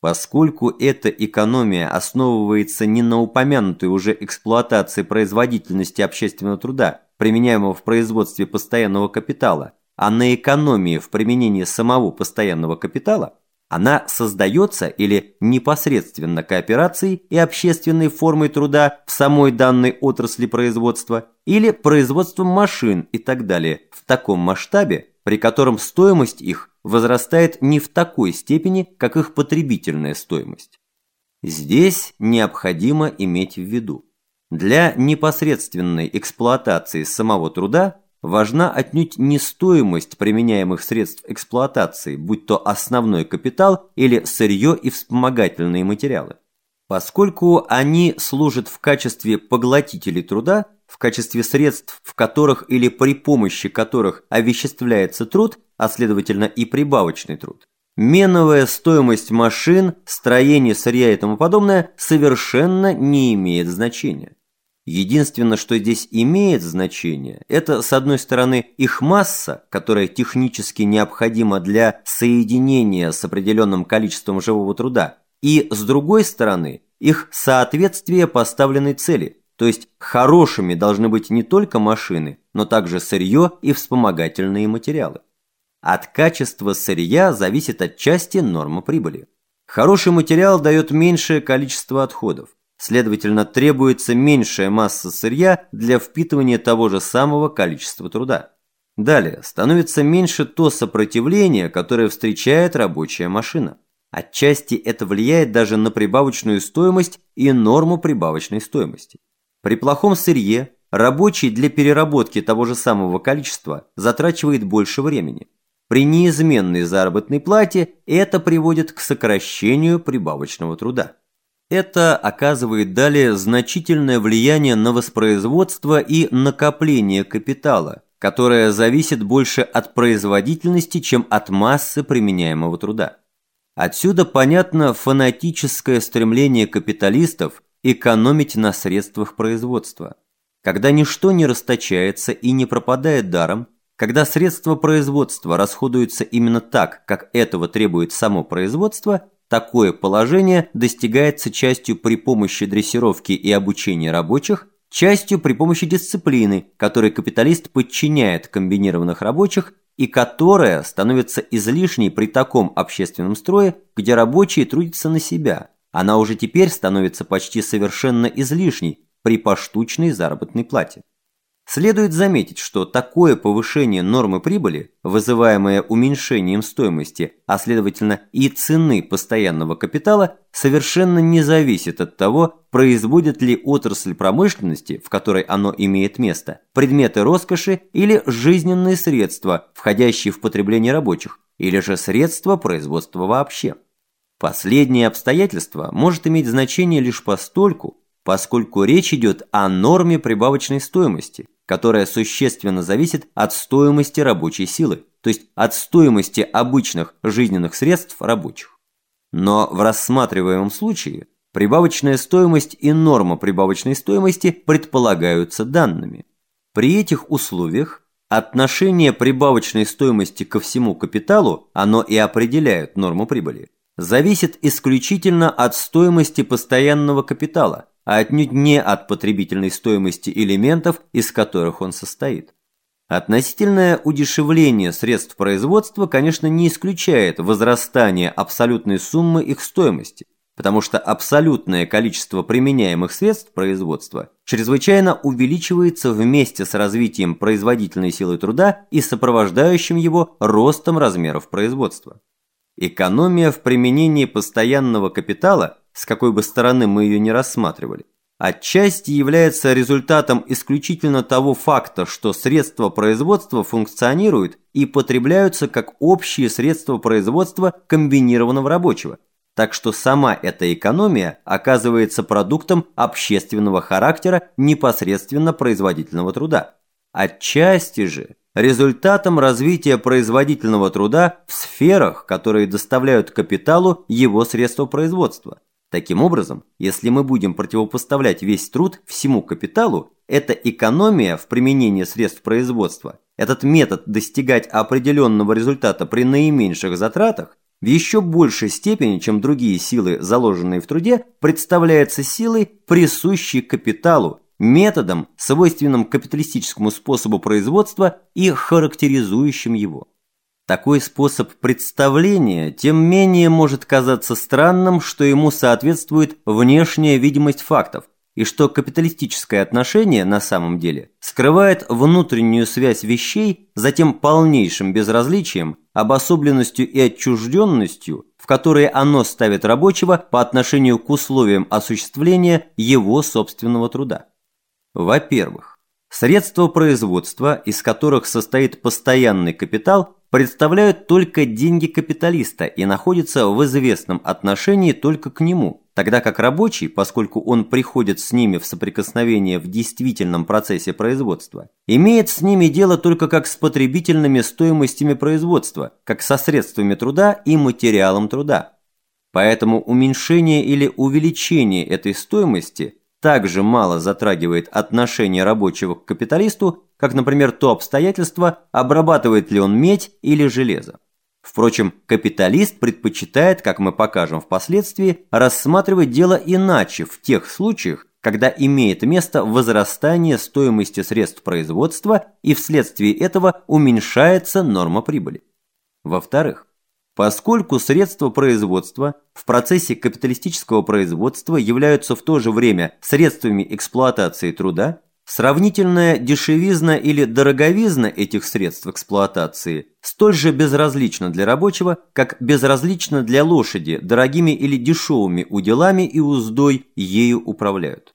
Поскольку эта экономия основывается не на упомянутой уже эксплуатации производительности общественного труда, применяемого в производстве постоянного капитала, а на экономии в применении самого постоянного капитала, она создается или непосредственно кооперацией и общественной формой труда в самой данной отрасли производства, или производством машин и так далее в таком масштабе, при котором стоимость их возрастает не в такой степени, как их потребительная стоимость. Здесь необходимо иметь в виду. Для непосредственной эксплуатации самого труда важна отнюдь не стоимость применяемых средств эксплуатации, будь то основной капитал или сырье и вспомогательные материалы. Поскольку они служат в качестве поглотителей труда, в качестве средств, в которых или при помощи которых овеществляется труд, а следовательно и прибавочный труд. Меновая стоимость машин, строение сырья и тому подобное совершенно не имеет значения. Единственное, что здесь имеет значение, это, с одной стороны, их масса, которая технически необходима для соединения с определенным количеством живого труда, и, с другой стороны, их соответствие поставленной цели – то есть хорошими должны быть не только машины, но также сырье и вспомогательные материалы. От качества сырья зависит отчасти норма прибыли. Хороший материал дает меньшее количество отходов. Следовательно, требуется меньшая масса сырья для впитывания того же самого количества труда. Далее, становится меньше то сопротивление, которое встречает рабочая машина. Отчасти это влияет даже на прибавочную стоимость и норму прибавочной стоимости. При плохом сырье рабочий для переработки того же самого количества затрачивает больше времени. При неизменной заработной плате это приводит к сокращению прибавочного труда. Это оказывает далее значительное влияние на воспроизводство и накопление капитала, которое зависит больше от производительности, чем от массы применяемого труда. Отсюда понятно фанатическое стремление капиталистов экономить на средствах производства. Когда ничто не расточается и не пропадает даром, когда средства производства расходуются именно так, как этого требует само производство, такое положение достигается частью при помощи дрессировки и обучения рабочих, частью при помощи дисциплины, которой капиталист подчиняет комбинированных рабочих и которая становится излишней при таком общественном строе, где рабочие трудятся на себя – она уже теперь становится почти совершенно излишней при поштучной заработной плате. Следует заметить, что такое повышение нормы прибыли, вызываемое уменьшением стоимости, а следовательно и цены постоянного капитала, совершенно не зависит от того, производит ли отрасль промышленности, в которой оно имеет место, предметы роскоши или жизненные средства, входящие в потребление рабочих, или же средства производства вообще. Последнее обстоятельство может иметь значение лишь постольку, поскольку речь идет о норме прибавочной стоимости, которая существенно зависит от стоимости рабочей силы, то есть от стоимости обычных жизненных средств рабочих. Но в рассматриваемом случае прибавочная стоимость и норма прибавочной стоимости предполагаются данными. При этих условиях отношение прибавочной стоимости ко всему капиталу оно и определяет норму прибыли зависит исключительно от стоимости постоянного капитала, а отнюдь не от потребительной стоимости элементов, из которых он состоит. Относительное удешевление средств производства, конечно, не исключает возрастание абсолютной суммы их стоимости, потому что абсолютное количество применяемых средств производства чрезвычайно увеличивается вместе с развитием производительной силы труда и сопровождающим его ростом размеров производства. Экономия в применении постоянного капитала, с какой бы стороны мы ее не рассматривали, отчасти является результатом исключительно того факта, что средства производства функционируют и потребляются как общие средства производства комбинированного рабочего. Так что сама эта экономия оказывается продуктом общественного характера непосредственно производительного труда. Отчасти же результатом развития производительного труда в сферах, которые доставляют капиталу его средства производства. Таким образом, если мы будем противопоставлять весь труд всему капиталу, эта экономия в применении средств производства, этот метод достигать определенного результата при наименьших затратах, в еще большей степени, чем другие силы, заложенные в труде, представляется силой, присущей капиталу, методом, свойственным капиталистическому способу производства и характеризующим его. Такой способ представления тем менее может казаться странным, что ему соответствует внешняя видимость фактов, и что капиталистическое отношение на самом деле скрывает внутреннюю связь вещей за тем полнейшим безразличием, обособленностью и отчужденностью, в которые оно ставит рабочего по отношению к условиям осуществления его собственного труда. Во-первых, средства производства, из которых состоит постоянный капитал, представляют только деньги капиталиста и находятся в известном отношении только к нему, тогда как рабочий, поскольку он приходит с ними в соприкосновение в действительном процессе производства, имеет с ними дело только как с потребительными стоимостями производства, как со средствами труда и материалом труда. Поэтому уменьшение или увеличение этой стоимости также мало затрагивает отношение рабочего к капиталисту, как, например, то обстоятельство, обрабатывает ли он медь или железо. Впрочем, капиталист предпочитает, как мы покажем впоследствии, рассматривать дело иначе в тех случаях, когда имеет место возрастание стоимости средств производства и вследствие этого уменьшается норма прибыли. Во-вторых, Поскольку средства производства в процессе капиталистического производства являются в то же время средствами эксплуатации труда, сравнительная дешевизна или дороговизна этих средств эксплуатации столь же безразлична для рабочего, как безразлична для лошади, дорогими или дешевыми уделами и уздой ею управляют.